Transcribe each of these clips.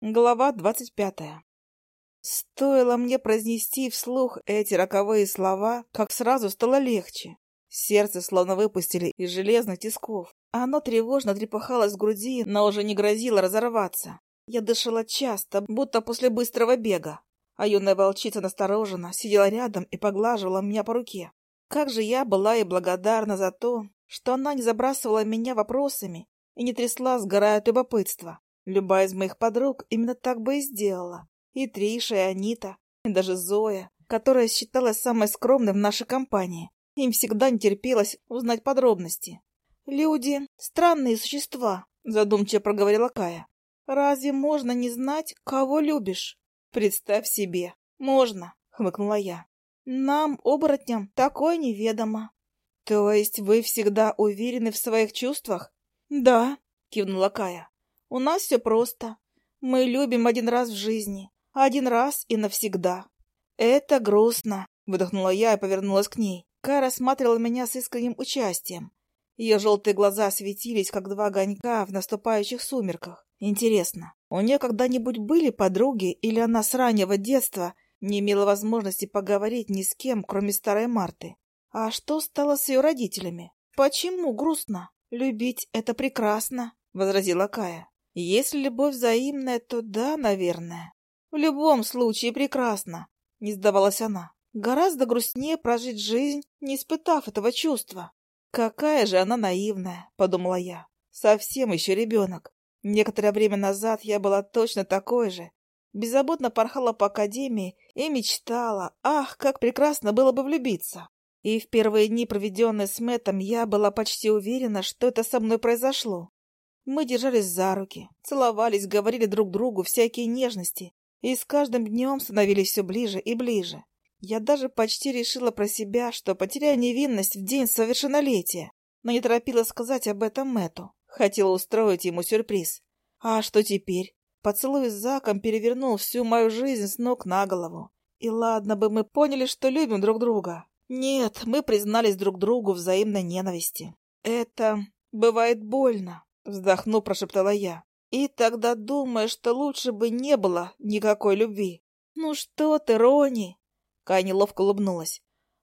Глава двадцать пятая. Стоило мне произнести вслух эти роковые слова, как сразу стало легче. Сердце словно выпустили из железных тисков. Оно тревожно трепыхалось в груди, но уже не грозило разорваться. Я дышала часто, будто после быстрого бега. А юная волчица настороженно сидела рядом и поглаживала меня по руке. Как же я была ей благодарна за то, что она не забрасывала меня вопросами и не трясла, сгорая от любопытства. Любая из моих подруг именно так бы и сделала. И Триша, и Анита, и даже Зоя, которая считалась самой скромной в нашей компании. Им всегда не терпелось узнать подробности. «Люди — странные существа», — задумчиво проговорила Кая. «Разве можно не знать, кого любишь?» «Представь себе, можно», — хмыкнула я. «Нам, оборотням, такое неведомо». «То есть вы всегда уверены в своих чувствах?» «Да», — кивнула Кая. У нас все просто. Мы любим один раз в жизни. Один раз и навсегда. Это грустно, выдохнула я и повернулась к ней. Кая рассматривала меня с искренним участием. Ее желтые глаза светились, как два огонька в наступающих сумерках. Интересно, у нее когда-нибудь были подруги, или она с раннего детства не имела возможности поговорить ни с кем, кроме старой Марты? А что стало с ее родителями? Почему грустно? Любить — это прекрасно, — возразила Кая. Если любовь взаимная, то да, наверное. В любом случае прекрасно, не сдавалась она. Гораздо грустнее прожить жизнь, не испытав этого чувства. Какая же она наивная, подумала я. Совсем еще ребенок. Некоторое время назад я была точно такой же. Беззаботно порхала по академии и мечтала, ах, как прекрасно было бы влюбиться. И в первые дни, проведенные с Мэттом, я была почти уверена, что это со мной произошло. Мы держались за руки, целовались, говорили друг другу всякие нежности, и с каждым днем становились все ближе и ближе. Я даже почти решила про себя, что потеряю невинность в день совершеннолетия, но не торопила сказать об этом Мэту. Хотела устроить ему сюрприз. А что теперь? Поцелуй с Заком перевернул всю мою жизнь с ног на голову. И ладно бы мы поняли, что любим друг друга. Нет, мы признались друг другу взаимной ненависти. Это бывает больно. Вздохнув, прошептала я. И тогда думаю, что лучше бы не было никакой любви. Ну что ты, Рони? Кай неловко улыбнулась.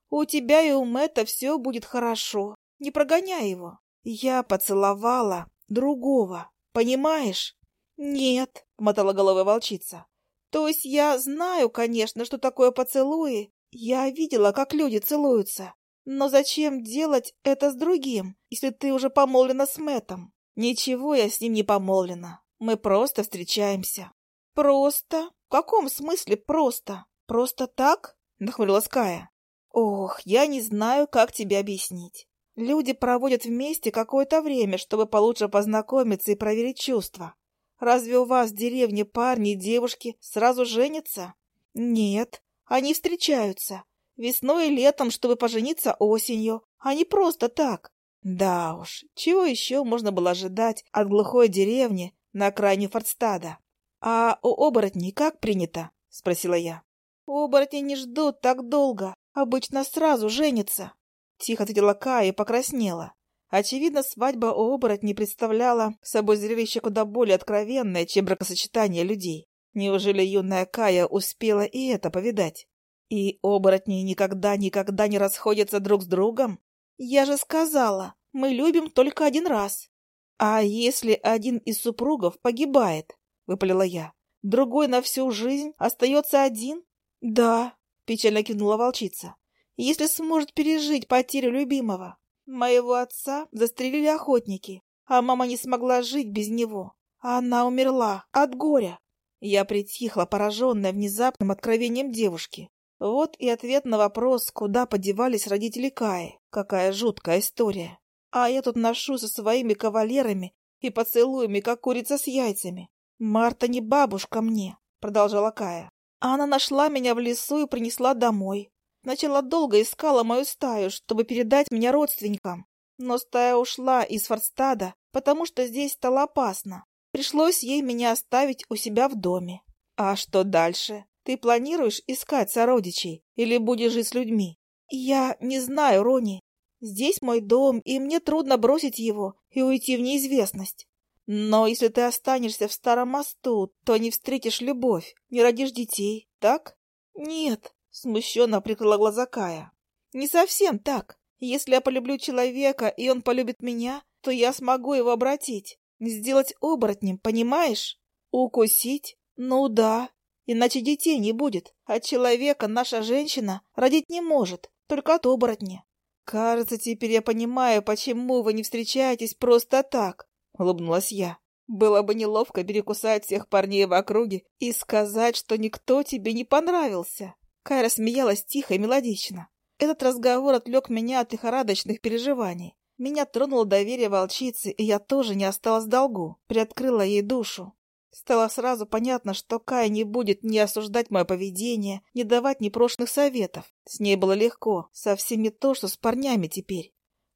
У тебя и у Мэтта все будет хорошо. Не прогоняй его. Я поцеловала другого, понимаешь? Нет, мотала головой волчица. То есть я знаю, конечно, что такое поцелуи. Я видела, как люди целуются. Но зачем делать это с другим, если ты уже помолвлена с Мэттом? Ничего я с ним не помолвлена. Мы просто встречаемся. Просто? В каком смысле просто? Просто так? Нахмурилась Кая. Ох, я не знаю, как тебе объяснить. Люди проводят вместе какое-то время, чтобы получше познакомиться и проверить чувства. Разве у вас в деревне парни и девушки сразу женятся? Нет, они встречаются. Весной и летом, чтобы пожениться осенью, а не просто так. Да уж, чего еще можно было ожидать от глухой деревни на окраине Фордстада? — А у оборотней как принято? — спросила я. — Оборотни не ждут так долго, обычно сразу женятся. Тихо ответила Кая и покраснела. Очевидно, свадьба у оборотней представляла собой зрелище куда более откровенное, чем бракосочетание людей. Неужели юная Кая успела и это повидать? И оборотни никогда-никогда не расходятся друг с другом? «Я же сказала, мы любим только один раз». «А если один из супругов погибает?» — выпалила я. «Другой на всю жизнь остается один?» «Да», — печально кивнула волчица. «Если сможет пережить потерю любимого. Моего отца застрелили охотники, а мама не смогла жить без него. Она умерла от горя». Я притихла, пораженная внезапным откровением девушки. Вот и ответ на вопрос, куда подевались родители Каи. Какая жуткая история. А я тут ношу со своими кавалерами и поцелуями, как курица с яйцами. Марта не бабушка мне, продолжала Кая. Она нашла меня в лесу и принесла домой. Сначала долго искала мою стаю, чтобы передать меня родственникам. Но стая ушла из Форстада, потому что здесь стало опасно. Пришлось ей меня оставить у себя в доме. А что дальше? Ты планируешь искать сородичей или будешь жить с людьми? Я не знаю, Рони. Здесь мой дом, и мне трудно бросить его и уйти в неизвестность. Но если ты останешься в старом мосту, то не встретишь любовь, не родишь детей, так? Нет, смущенно прикрыла глаза Кая. Не совсем так. Если я полюблю человека, и он полюбит меня, то я смогу его обратить, сделать оборотнем, понимаешь? Укусить? Ну да. Иначе детей не будет. От человека наша женщина родить не может, только от оборотня. Кажется, теперь я понимаю, почему вы не встречаетесь просто так. — улыбнулась я. «Было бы неловко перекусать всех парней в округе и сказать, что никто тебе не понравился». Кайра смеялась тихо и мелодично. Этот разговор отвлек меня от лихорадочных переживаний. Меня тронуло доверие волчицы, и я тоже не осталась в долгу, приоткрыла ей душу. Стало сразу понятно, что Кай не будет ни осуждать мое поведение, ни давать непрошенных советов. С ней было легко, совсем не то, что с парнями теперь.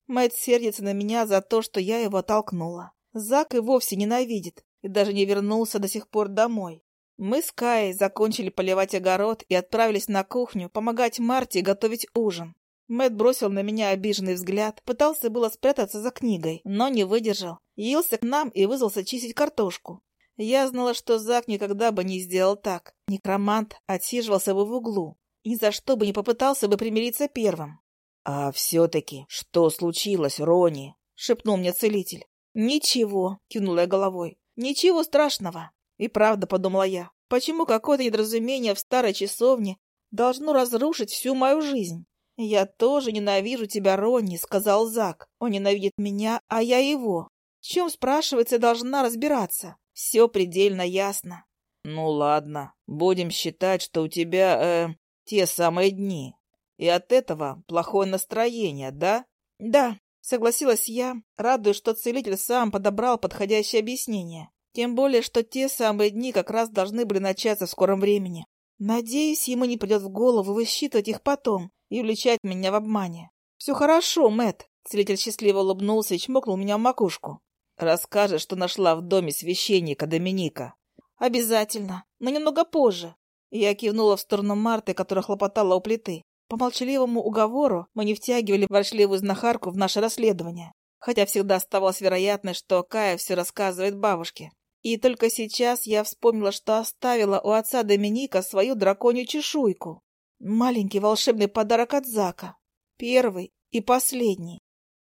Мэтт сердится на меня за то, что я его оттолкнула. Зак и вовсе ненавидит и даже не вернулся до сих пор домой. Мы с Каей закончили поливать огород и отправились на кухню помогать Марте готовить ужин. Мэт бросил на меня обиженный взгляд, пытался было спрятаться за книгой, но не выдержал. Явился к нам и вызвался чистить картошку. Я знала, что Зак никогда бы не сделал так. Некромант отсиживался бы в углу. И за что бы не попытался бы примириться первым. — А все-таки, что случилось, Рони? — шепнул мне целитель. «Ничего», — кивнула я головой. «Ничего страшного». И правда, подумала я, почему какое-то недоразумение в старой часовне должно разрушить всю мою жизнь? «Я тоже ненавижу тебя, Ронни», — сказал Зак. «Он ненавидит меня, а я его. В чем, спрашивается, должна разбираться? Все предельно ясно». «Ну ладно, будем считать, что у тебя, э, те самые дни. И от этого плохое настроение, да?» «Да», Согласилась я, радуясь, что целитель сам подобрал подходящее объяснение. Тем более, что те самые дни как раз должны были начаться в скором времени. Надеюсь, ему не придет в голову высчитывать их потом и уличать меня в обмане. «Все хорошо, Мэт. Целитель счастливо улыбнулся и чмокнул меня в макушку. «Расскажешь, что нашла в доме священника Доминика». «Обязательно, но немного позже». Я кивнула в сторону Марты, которая хлопотала у плиты. По молчаливому уговору мы не втягивали ворчливую знахарку в наше расследование, хотя всегда оставалась вероятность, что Кая все рассказывает бабушке. И только сейчас я вспомнила, что оставила у отца Доминика свою драконью чешуйку. Маленький волшебный подарок от Зака. Первый и последний.